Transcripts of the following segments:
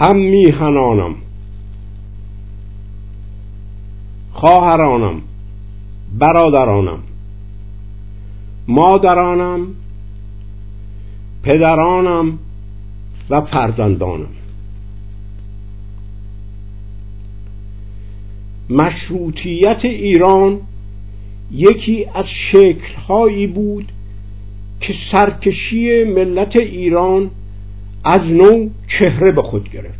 هم میهنانم. خواهرانم. برادرانم. مادرانم. پدرانم. و فرزندانم. مشروطیت ایران یکی از شکلهایی بود که سرکشی ملت ایران از نو چهره به خود گرفت.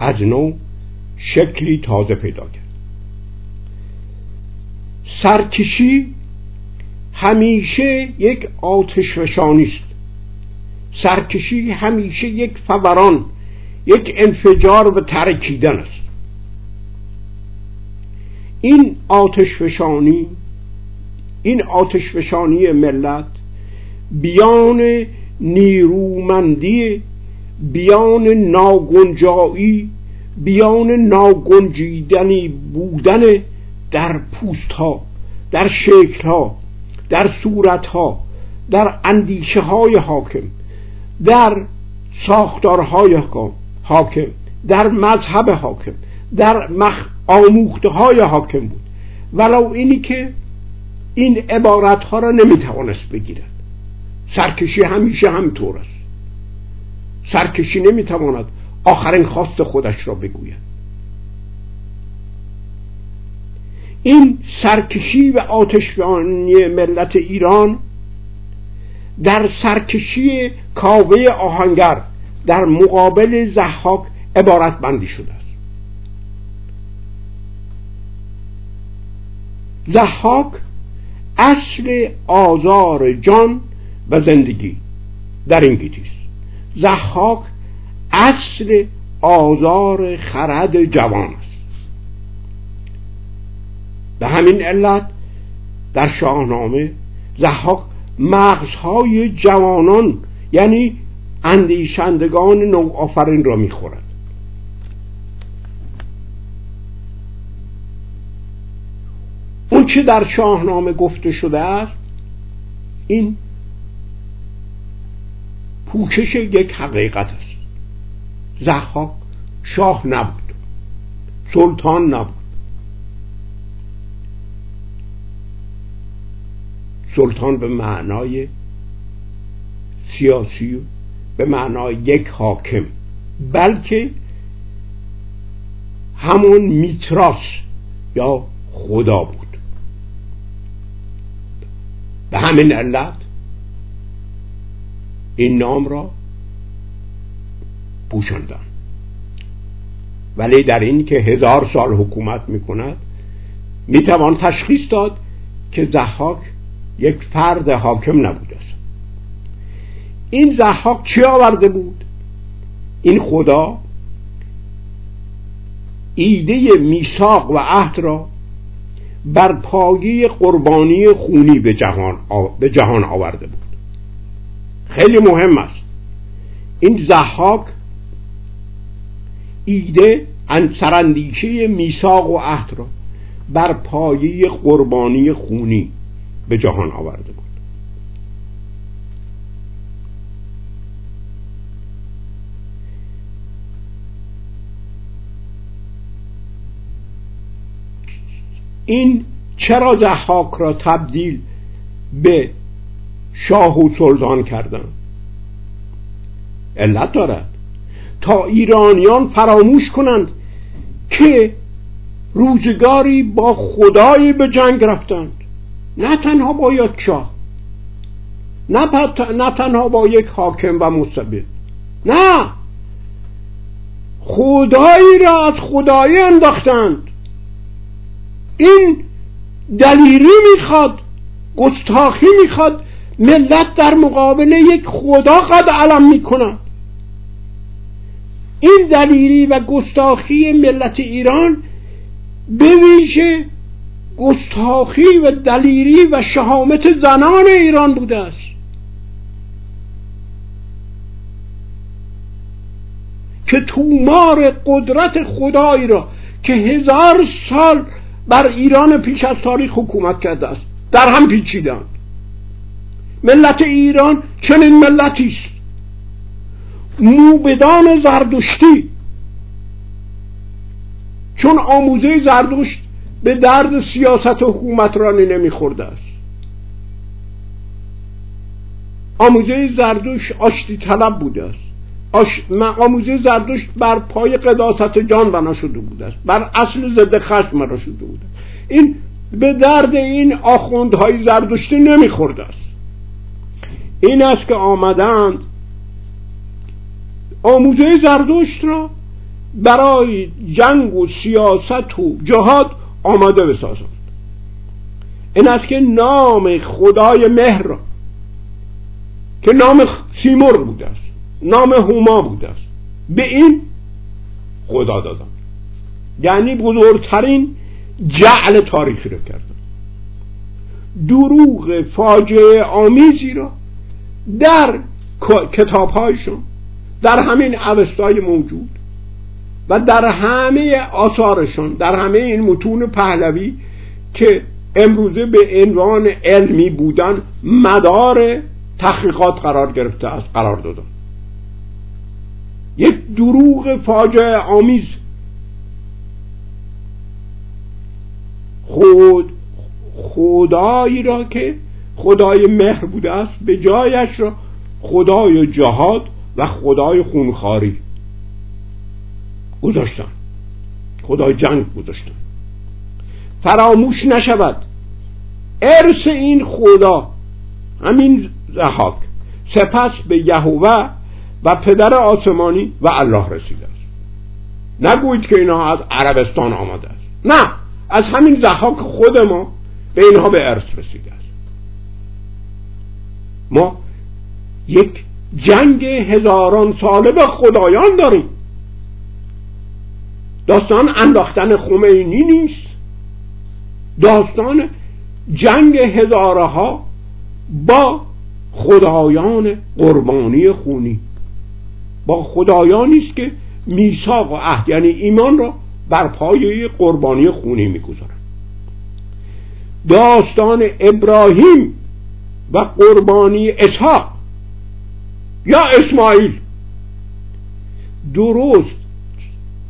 از نو شکلی تازه پیدا کرد. سرکشی همیشه یک آتش است. سرکشی همیشه یک فوران یک انفجار و ترکیدن است. این آتش فشانی این آتش فشانی ملت بیان نیرومندی بیان ناگنجایی بیان ناگنجیدنی بودن در پوست ها در شکل ها در صورت ها در اندیشه های حاکم در ساختارهای حاکم در مذهب حاکم در مخ آموخته های حاکم بود. ولو اینی که این عبارت ها را نمی‌توانست بگیرد. سرکشی همیشه همطور است سرکشی نمی‌تواند آخرین خواست خودش را بگوید. این سرکشی و آتشبانی ملت ایران در سرکشی کاوه آهنگر در مقابل زحاک عبارت بندی شده است زحاک اصل آزار جان و زندگی. در این گیتیست زحاک اصل آزار خرد جوان است. به همین علت در شاهنامه زحاک مغزهای جوانان یعنی اندیشندگان نوآفرین را می‌خورد. اون چه در شاهنامه گفته شده است این پوکش یک حقیقت است. زحاک شاه نبود. سلطان نبود. سلطان به معنای سیاسی به معنای یک حاکم بلکه همون میتراس یا خدا بود. به همین علت این نام را پوشاندن ولی در این که هزار سال حکومت می‌کند می‌توان تشخیص داد که زحاک یک فرد حاکم نبود است. این زحاک چی آورده بود؟ این خدا ایده میثاق و عهد را بر پایه قربانی خونی به جهان, به جهان آورده بود. خیلی مهم است. این زحاک ایده سرندیشه میثاق و عهد را بر پایه قربانی خونی به جهان آورده بود. این چرا زحاک را تبدیل به شاه و سلطان کردن. علت دارد. تا ایرانیان فراموش کنند که روزگاری با خدای به جنگ رفتند. نه تنها با یک شاه نه, نه تنها با یک حاکم و مستبد. نه. خدایی را از خدایی انداختند. این دلیری می‌خواد گستاخی می‌خواد ملت در مقابل یک خدا قد علم می‌کنند این دلیری و گستاخی ملت ایران به گستاخی و دلیری و شهامت زنان ایران بوده است. که تومار قدرت خدایی را که هزار سال بر ایران پیش از تاریخ حکومت کرده است در هم پیچیدند ملت ایران چنین ملتی است. موبدان زردشتی. چون آموزه زردشت به درد سیاست و حکومترانی نمیخورده است. آموزه زردوش آشتی طلب بوده است. آموزه زردشت بر پای قداست جان بنا شده بوده است. بر اصل ضد خشم بنا شده بوده این به درد این آخوندهای زردشتی نمیخورده است. این است که آمدند. آموزه زردشت را برای جنگ و سیاست و جهاد آماده بسازند. این است که نام خدای مهر را که نام سیمور بوده است نام هوما بوده است به این خدا دادن یعنی بزرگترین جعل تاریخی رو کردن دروغ فاجعه آمیزی را در کتابهایشون در همین عوستای موجود و در همه آثارشون در همه این متون پهلوی که امروزه به عنوان علمی بودن مدار تحقیقات قرار گرفته است قرار دادن. یک دروغ فاجعه آمیز. خود خدایی را که خدای مهر بوده است به جایش را. خدای جهاد و خدای خونخاری گذاشتن. خدای جنگ گذاشتن. فراموش نشود. ارث این خدا. همین زحاک. سپس به یهوه و پدر آسمانی و الله رسیده است. نگویید که اینها از عربستان آمده است. نه. از همین زحاک خود ما به اینها به ارث رسیده است. ما یک جنگ هزاران ساله به خدایان داریم. داستان انداختن خمینی نیست. داستان جنگ هزارها با خدایان قربانی خونی. با خدایانی است که میثاق و عهد یعنی ایمان را بر پایه قربانی خونی می‌گذارند داستان ابراهیم و قربانی اسحاق. یا اسماعیل. درست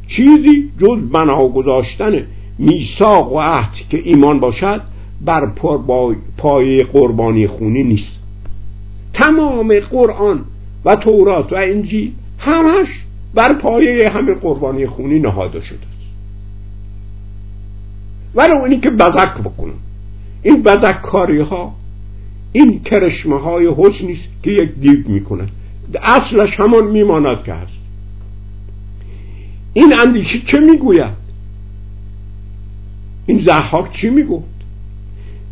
چیزی جز بنا گذاشتن میثاق و عهد که ایمان باشد بر پای قربانی خونی نیست. تمام قرآن و تورات و انجیل همش بر پایه همه قربانی خونی نهاده شده است. ولی اونی که بزک بکنن این بزک کاری ها این کرشمه های حسنی است که یک دیو می‌کنه اصلش همان میماند که هست. این اندیشه چه می‌گوید؟ این زحاک چی می‌گفت؟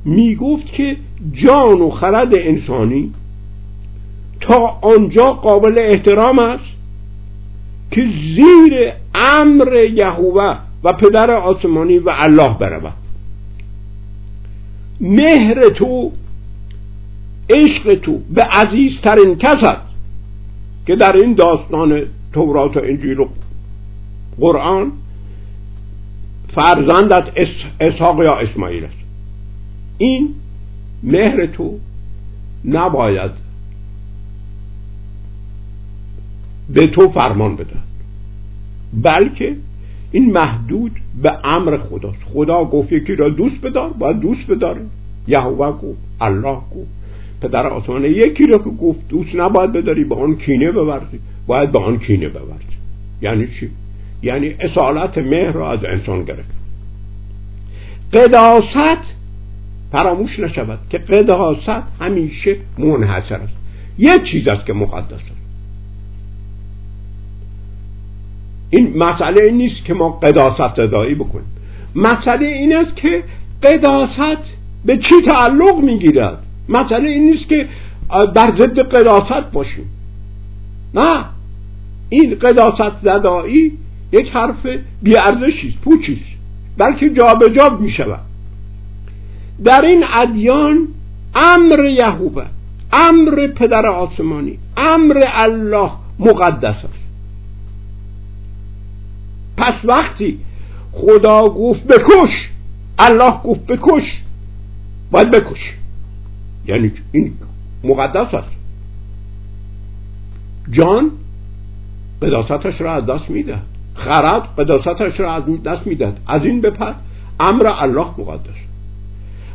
می‌گفت که جان و خرد انسانی تا آنجا قابل احترام است که زیر امر یهوه و پدر آسمانی و الله برود. مهر تو عشق تو به عزیزترین کس است که در این داستان تورات و انجیل و قرآن فرزندت اسحاق یا اسماعیل است. این مهر تو نباید به تو فرمان بده بلکه این محدود به امر خداست. خدا گفت یکی را دوست بدار باید دوست بداره. یهوه گفت الله گفت. پدر آسمانه یکی را که گفت دوست نباید بداری به آن کینه ببرزی باید به آن کینه ببرزی یعنی چی؟ یعنی اصالت مهر را از انسان گرفت. قداست فراموش نشود که قداست همیشه منحصر است. یک چیز است که مقدس است. این مسئله این نیست که ما قداست زدایی بکنیم. مسئله این است که قداست به چی تعلق می‌گیرد؟ مسئله این نیست که بر ضد قداست باشیم. نه. این قداست زدایی یک حرف بیارزشی است پوچی بلکه جابجا جا می شود. در این ادیان امر یهوه امر پدر آسمانی امر الله مقدس است. پس وقتی خدا گفت بکش الله گفت بکش باید بکش. یعنی این مقدس است. جان قداستش را از دست میده. خرد قداستش را از دست می‌داد از این بپر امر الله مقدس.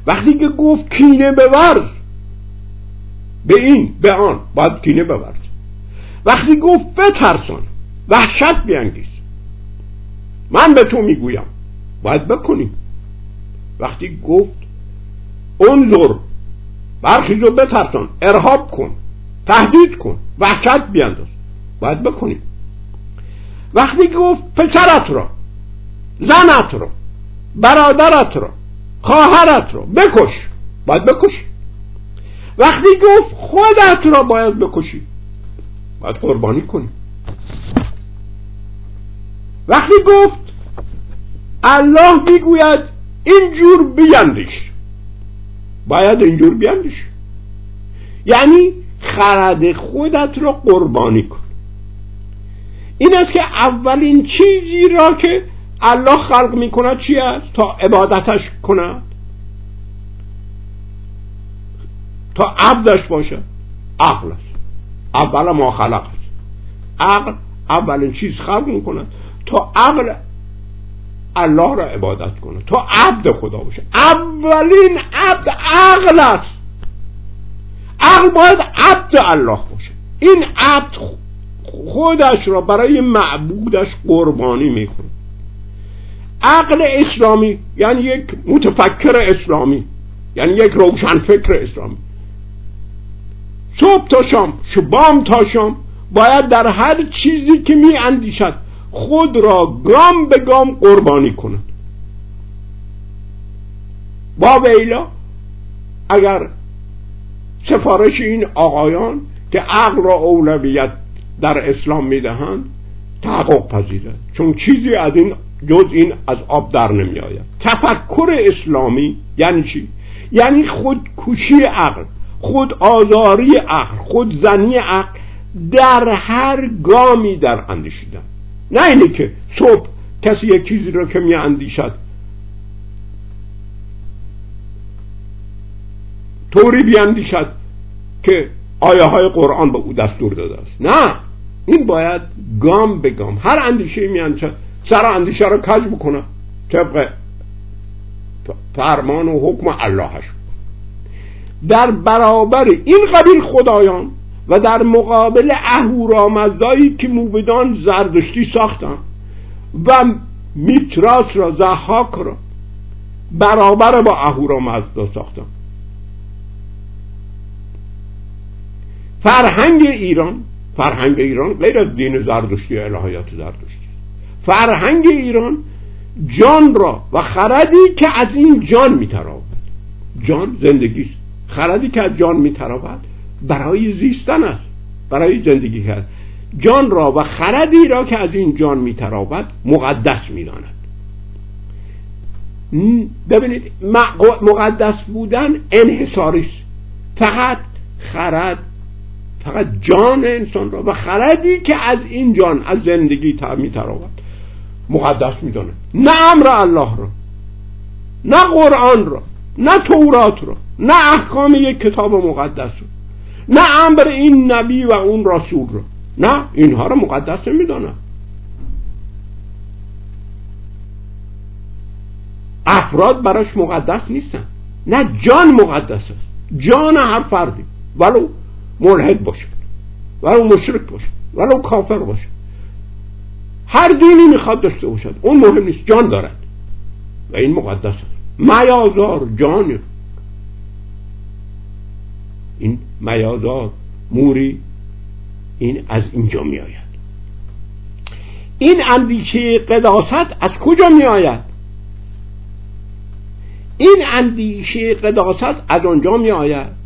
وقتی که گفت کینه بورز به این به آن باید کینه بورز وقتی گفت بترسان وحشت بیانگیز. من به تو می‌گویم. باید بکنیم. وقتی گفت انظر برخیز و بترسان ارهاب کن. تهدید کن. وحشت بیانداز باید بکنیم. وقتی گفت پسرت را زنت را برادرت را خواهرت را بکش. باید بکشی وقتی گفت خودت را باید بکشی باید قربانی کنی. وقتی گفت الله می‌گوید اینجور بیندیش. باید اینجور بیندیش یعنی خرد خودت را قربانی کن. این است که اولین چیزی را که الله خلق می کند چی است؟ تا عبادتش کند. تا عبدش باشد. عقل است. اول ما خلق است. عقل اولین چیز خلق می کند تا عقل الله را عبادت کنه. تا عبد خدا باشه. اولین عبد عقل است. عقل باید عبد الله باشه. این عبد خودش را برای معبودش قربانی می‌کنه. عقل اسلامی یعنی یک متفکر اسلامی یعنی یک روشن فکر اسلامی. صبح تا شام شبام تا شام باید در هر چیزی که می اندیشد خود را گام به گام قربانی کند. با ویلا اگر سفارش این آقایان که عقل را اولویت در اسلام می‌دهند تحقق پذیره چون چیزی از این جز این از آب در نمی آید تفکر اسلامی یعنی چی؟ یعنی خودکشی عقل خود آزاری عقل خود زنی عقل در هر گامی در اندیشیدن. نه اینه که صبح کسی یک چیزی رو که می اندیشد طوری بیاندیشد که آیه های قرآن به او دستور داده است. نه این باید گام به گام. هر اندیشه میاندیشد سر اندیشه رو کج بکنه. طبق فرمان و حکم اللهش. در برابر این قبیل خدایان و در مقابل اهورامزدایی که موبدان زردشتی ساختن و میتراس را زحاک را برابر با اهورامزدا ساختن. فرهنگ ایران فرهنگ ایران غیر از دین زردشتی و الهیات زردشتی. فرهنگ ایران جان را و خردی که از این جان میتراود جان زندگی است. خردی که از جان میتراود برای زیستن است برای زندگی کرد جان را و خردی را که از این جان میتراود مقدس می‌داند. ببینید مقدس بودن انحصاری است. فقط خرد فقط جان انسان را و خردی که از این جان از زندگی میتراود مقدس می‌داند. نه امر الله را نه قرآن را نه تورات را نه احکام یک کتاب مقدس را. نه امر این نبی و اون رسول را نه اینها را مقدس نمی‌دانند افراد براش مقدس نیستن. نه جان مقدس است. جان هر فردی. ولو ملحد باشه. ولو مشرک باشه. ولو کافر باشه. هر دینی می‌خواد داشته باشد. اون مهم نیست. جان دارد. و این مقدس است. میازار جان. این میازار موری این از اینجا می آید این اندیشه قداست از کجا می آید این اندیشه قداست از آنجا می آید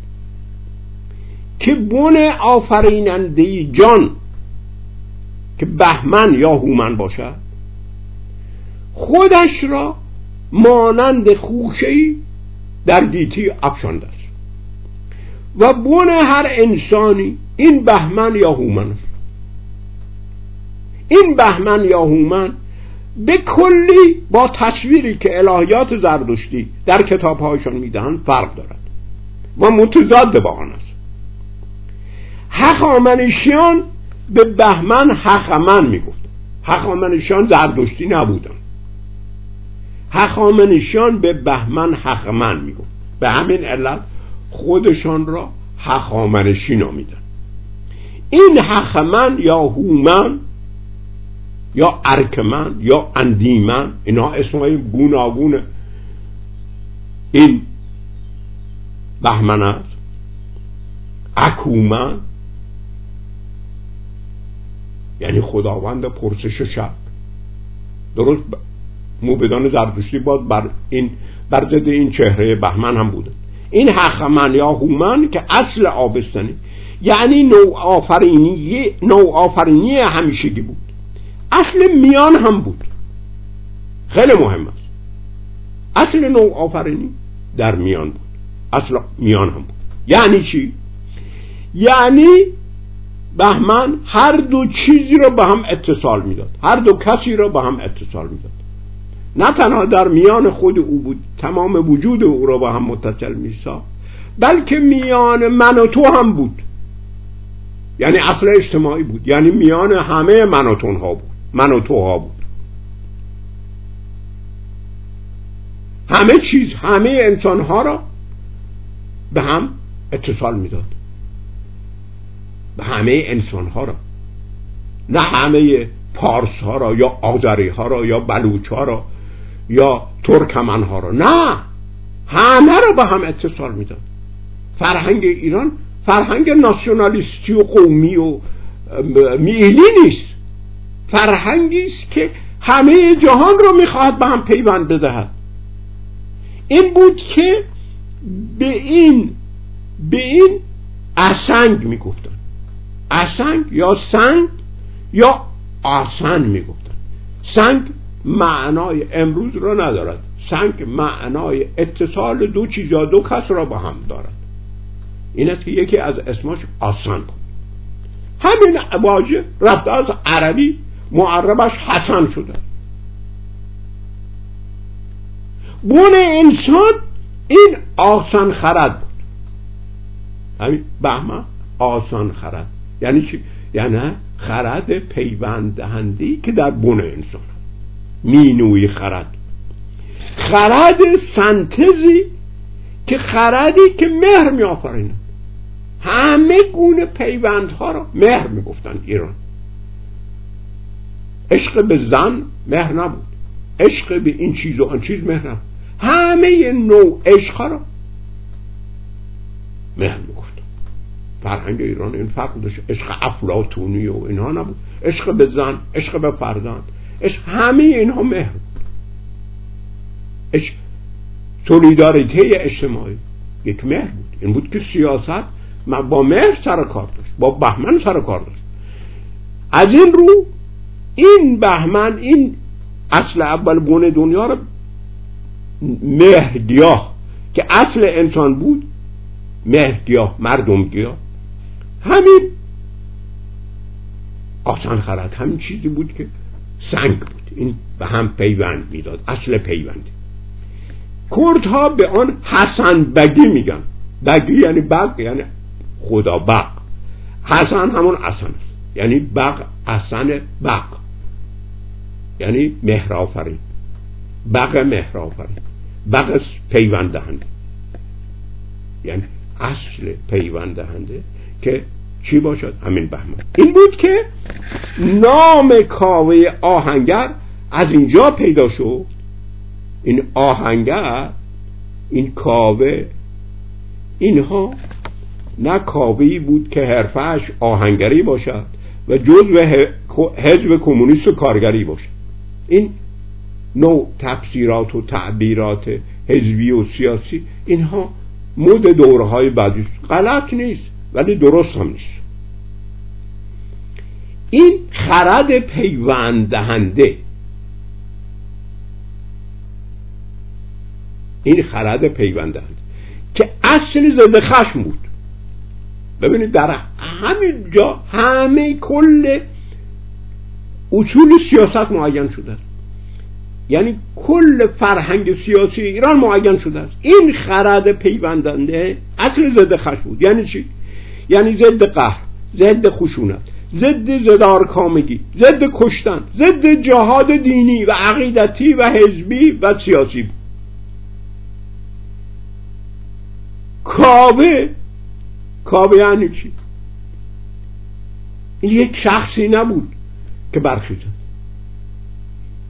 که بن آفریننده جان که بهمن یا هومن باشد خودش را مانند خوشهی در گیتی افشانده است و بون هر انسانی این بهمن یا هومن. است این بهمن یا هومن به کلی با تصویری که الهیات زردشتی در کتاب هایشان می‌دهند فرق دارد و متضاد با آن است. هخامنشیان به بهمن حخمن می‌گفت. حخامنشان زردشتی نبودن. حخامنشان به بهمن حخمن می‌گفت. به همین علت خودشان را حخامنشی نامیدن. این حخمن یا هومن یا ارکمن یا اندیمن اینا اسمهای گوناگون این بهمن است. اکومن یعنی خداوند پرسش شب درست؟ موبدان زرتشتی باد بر این بر ضد این چهره بهمن هم بوده. این حخمن یا هومن که اصل آبستنی یعنی نوع آفرینی نوع آفرینی همیشگی بود. اصل میان هم بود. خیلی مهم است. اصل نوع آفرینی در میان بود. اصل میان هم بود. یعنی چی؟ یعنی بهمن هر دو چیزی را به هم اتصال می‌داد. هر دو کسی را به هم اتصال می‌داد. نه تنها در میان خود او بود تمام وجود او را با هم متصل میسا بلکه میان من و تو هم بود. یعنی اصل اجتماعی بود یعنی میان همه من و ها بود من و تو ها بود. همه چیز همه انسان ها را به هم اتصال می‌داد. به همه انسان ها را. نه همه پارس ها را یا آذری ها را یا بلوچ ها را. یا ترکمن ها را نه همه را به هم اتصال می‌داد. فرهنگ ایران فرهنگ ناسیونالیستی و قومی و میلی نیست. فرهنگی است که همه جهان را می‌خواهد به هم پیوند بدهد. این بود که به این به این اسنگ می‌گفتن. اسنگ یا سنگ یا آسن می‌گفتن. سنگ معنای امروز را ندارد. سنگ معنای اتصال دو چیز یا دو کس را با هم دارد. این است که یکی از اسماش آسان همین واژه رفته از عربی معربش حسن شده. بون انسان این آسان خرد بود. همین بهمه آسان خرد. یعنی چی؟ یعنی خرد پیوند دهندی که در بون انسان. مینوی خرد. خرد سنتزی که خردی که مهر می آفرینه همه گونه پیوندها را مهر می گفتن ایران. عشق به زن مهر نبود. عشق به این چیز و آن چیز مهر نبود. همه نوع عشق را مهر می‌گفت. فرهنگ ایران این فرق داشت. عشق افلاتونی و اینها نبود. عشق به زن عشق به فرزند. عشق همه اینها مهر. عشق سولیداریته اجتماعی. یک مهر بود. این بود که سیاست با مهر سر کار داشت. با بهمن سر کار داشت. از این رو این بهمن این اصل اول بون دنیا رو مهرگیاه که اصل انسان بود مهرگیاه مردمگیاه همین آسان خرد همین چیزی بود که سنگ بود. این به هم پیوند می‌داد. اصل پیوند. کردها به آن حسن بگی میگن. بگی یعنی بق یعنی خدا بق. حسن همون اصن است. یعنی بق اصن بق. یعنی مهرافرین بق مهرافرین بق پیوند دهنده. یعنی اصل پیوند دهنده که چی باشد؟ همین بهمن. این بود که نام کاوه آهنگر از اینجا پیدا شد. این آهنگر این کاوه اینها نه کاوهی بود که حرفش آهنگری باشد و جزو حزب کمونیست و کارگری باشد. این نوع تفسیرات و تعبیرات حزبی و سیاسی اینها مد دورهای بعدی غلط نیست. ولی درست هم نیست این خرد پیوند دهنده این خرد پیوند دهنده که اصل زده خشم بود. ببینید در همین جا همه کل اصول سیاست معین شده است. یعنی کل فرهنگ سیاسی ایران معین شده است. این خرد پیوندنده اصل ضد خشم بود. یعنی چی؟ یعنی ضد قهر ضد خشونت ضد زدار کامگی ضد کشتن ضد جهاد دینی و عقیدتی و حزبی و سیاسی بود. کابه کابه یعنی چی؟ این یک شخصی نبود که برخیزد.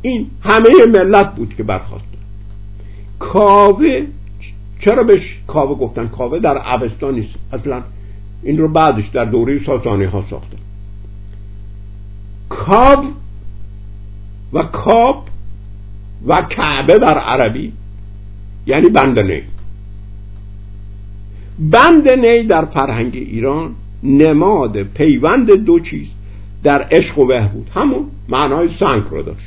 این همه ملت بود که برخواست کاوه چرا بهش کاوه گفتن؟ کاوه در اوستا نیست. اصلا این رو بعدش در دوره ساسانی ها ساختن کاب و کاب و کعبه در عربی یعنی بند نی. بند نی در فرهنگ ایران نماد پیوند دو چیز در عشق و بود. همون معنای سنگ رو داشت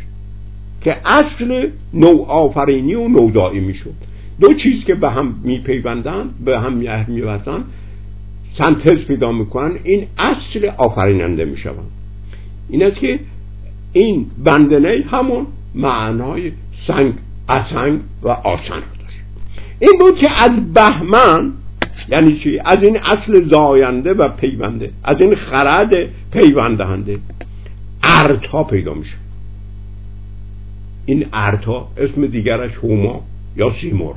که اصل نو آفرینی و نودایی می‌شد. دو چیز که به هم میپیوندن به هم میوزن سنتز پیدا می‌کنن این اصل آفریننده میشون این است که این بندنه همون معنای سنگ اسنگ و آسن داشت. این بود که از بهمن یعنی چی؟ از این اصل زاینده و پیونده از این خرد پیوندهنده ارتا پیدا میشه این ارتا اسم دیگرش هوما یا سیمور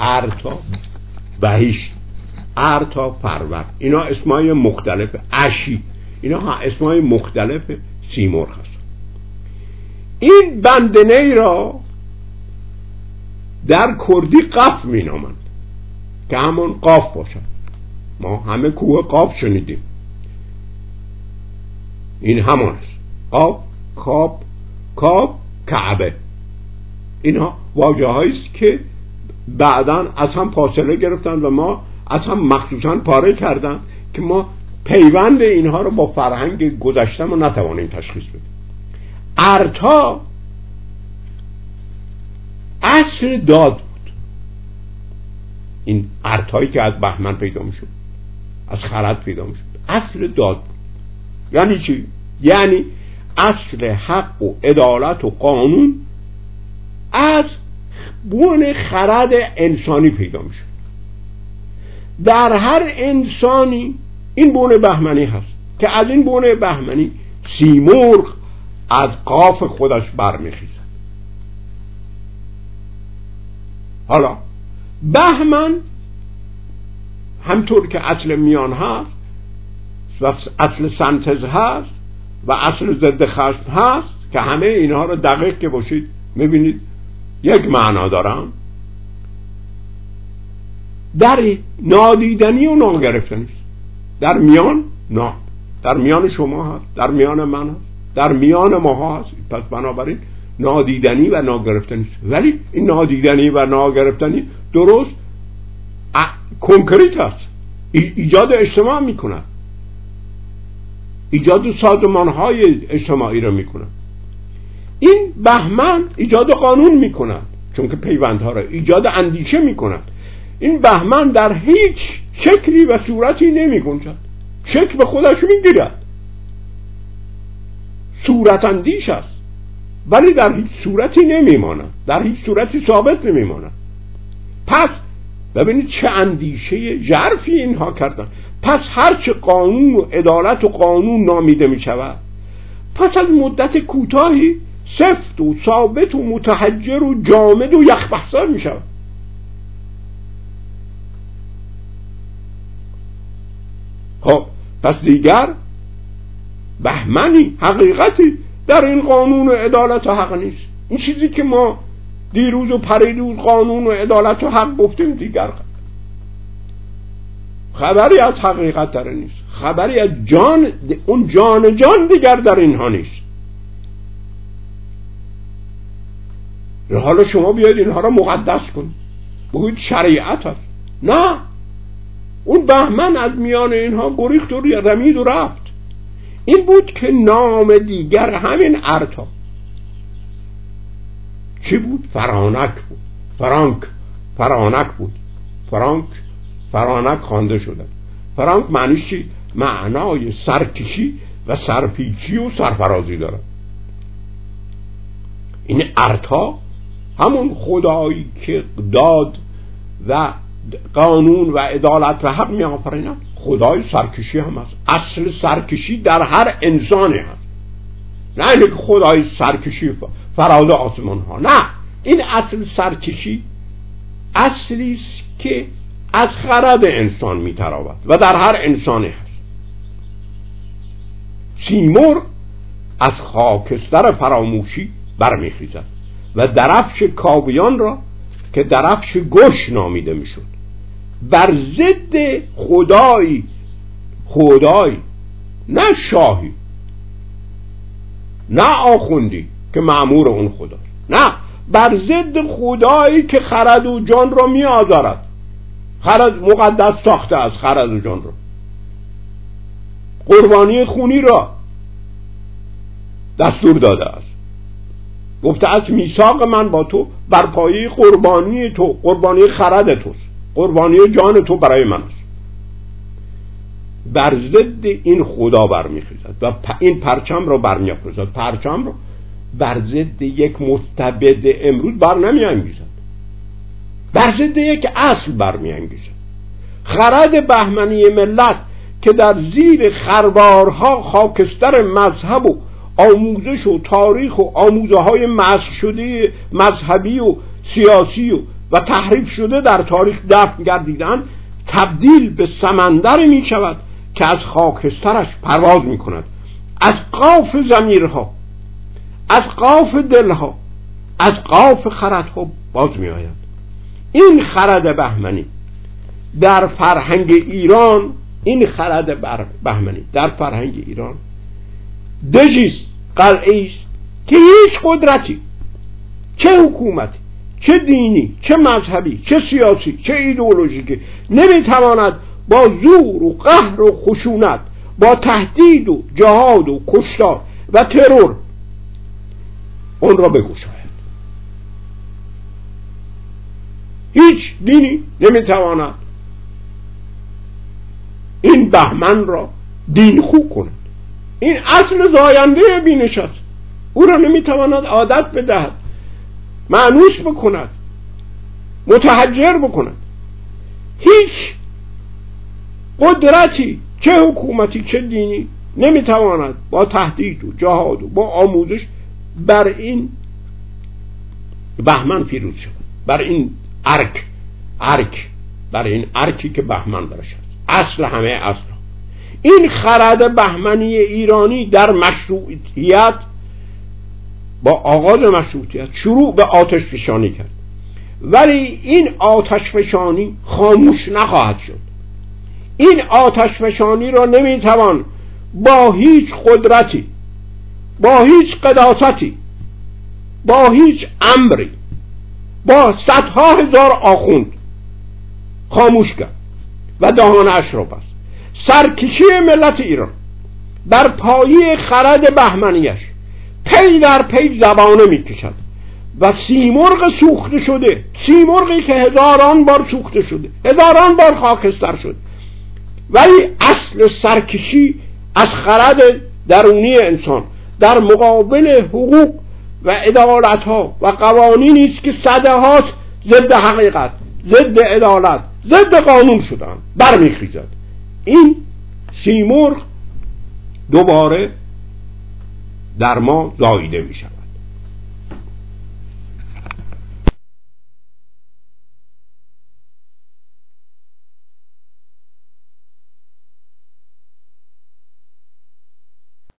ارتا بهیش ارتا فرور اینا اسمای مختلف اشی اینا اسمای مختلف سیمور هست این بندنه را در کردی قف می نامند که همون قاف باشد. ما همه کوه قاف شنیدیم. این همان است. قاف کاب کاب کعبه. اینها واجه است که بعدا از هم فاصله گرفتن و ما هم مخصوصا پاره کردن که ما پیوند اینها رو با فرهنگ گذشته ما نتوانیم تشخیص بدیم. ارتا اصل داد بود. این ارتایی که از بهمن پیدا می‌شد از خرد پیدا می‌شد. اصل داد بود. یعنی چی؟ یعنی اصل حق و عدالت و قانون از بون خرد انسانی پیدا میشه در هر انسانی این بون بهمنی هست که از این بون بهمنی سیمرغ از قاف خودش برمیخیزد. حالا بهمن همطور که اصل میان هست و اصل سنتز هست و اصل ضد خشم هست که همه اینها رو دقیق که باشید می‌بینید یک معنا دارم در نادیدنی و ناگرفتنی در میان نه در میان شما هست. در میان من هست. در میان ما هست. پس بنابراین نادیدنی و ناگرفتنی. ولی این نادیدنی و ناگرفتنی درست کنکریت هست. ایجاد اجتماع می‌کنن ایجاد سازمان های اجتماعی رو می‌کنن این بهمن ایجاد قانون می‌کنن چون که پیوندها را ایجاد اندیشه می‌کنن این بهمن در هیچ شکلی و صورتی نمی گنجد شکل به خودش می‌گیرد. صورت اندیش است. ولی در هیچ صورتی نمیماند. در هیچ صورتی ثابت نمیماند. پس ببینید چه اندیشه جرفی اینها کردن. پس هرچه قانون و عدالت و قانون نامیده می شود پس از مدت کوتاهی سفت و ثابت و متحجر و جامد و یخبحثار می شود خب پس دیگر بهمنی حقیقتی در این قانون و عدالت و حق نیست. این چیزی که ما دیروز و پریدوز قانون و عدالت و حق گفتیم دیگر خبری از حقیقت در نیست. خبری از جان اون جان جان دیگر در اینها نیست. حالا شما بیاید اینها را مقدس کنید. بگوید شریعت هست نه. اون بهمن از میان اینها گریخت و رمید و رفت. این بود که نام دیگر همین ارتا. چی بود؟ فرانک بود. فرانک. فرانک بود. فرانک. فرانک خوانده شده. فرانک معنیش چی؟ معنای سرکشی و سرپیچی و سرفرازی داره. این ارتا همون خدایی که داد و قانون و عدالت و حق می آفرینند خدای سرکشی هم هست اصل سرکشی در هر انسانی هست. نه اینکه خدای سرکشی فراز آسمان ها. نه. این اصل سرکشی اصلی است که از خرد انسان میتراود و در هر انسانی هست. سیمور از خاکستر فراموشی برمیخیزد و درفش کاویان را که درفش گوش نامیده می‌شد. بر ضد خدایی خدایی نه شاهی نه آخوندی که معمور اون خدا. نه بر ضد خدایی که خرد و جان را می آزارد خرد مقدس ساخته از خرد و جان را. قربانی خونی را دستور داده است. گفته از میثاق من با تو بر پایه قربانی تو قربانی خرد توست. قربانی جان تو برای من است. بر ضد این خدا برمیخیزد و این پرچم را برمیافرزد پرچم را بر ضد یک مستبد امروز بر نمیانگیزد. بر ضد یک اصل برمیانگیزد. خرد بهمنی ملت که در زیر خربارها خاکستر مذهب و آموزش و تاریخ و آموزه های مسخ شده مذهبی و سیاسی و, و تحریف شده در تاریخ دفن گردیدن تبدیل به سمندر می شود که از خاکسترش پرواز می کند از قاف زمیرها از قاف دلها از قاف خردها باز می آید این خرد بهمنی در فرهنگ ایران این خرد بهمنی در فرهنگ ایران دژیست. قلعه است که هیچ قدرتی. چه حکومتی چه دینی چه مذهبی چه سیاسی چه ایدئولوژیکی نمی‌تواند با زور و قهر و خشونت با تهدید و جهاد و کشتار و ترور اون را بگشاید. هیچ دینی نمی‌تواند این بهمن را دین خوب کند. این اصل زاینده بینش است او را نمی‌تواند عادت بدهد. معنوس بکند. متحجر بکند. هیچ قدرتی چه حکومتی چه دینی نمی‌تواند با تهدید و جهاد و با آموزش بر این بهمن پیروز شد بر این ارک. ارک. بر این ارکی که بهمن برش اصل همه اصل. این خرد بهمنی ایرانی در مشروعیت با آغاز مشروطیت شروع به آتش فشانی کرد. ولی این آتش فشانی خاموش نخواهد شد. این آتش فشانی را نمی‌توان با هیچ قدرتی با هیچ قداستی با هیچ امری با صدها هزار آخوند خاموش کرد و دهانش را بست. سرکشی ملت ایران بر پایه خرد بهمنیش پی در پی زبانه می‌کشد و سیمرغ سوخته شده سیمرغی که هزاران بار سوخته شده هزاران بار خاکستر شد. ولی اصل سرکشی از خرد درونی انسان در مقابل حقوق و عدالت ها و قوانینی است که صده هاست ضد حقیقت ضد عدالت ضد قانون شدن برمیخیزد. این سیمرغ دوباره در ما زاییده می شود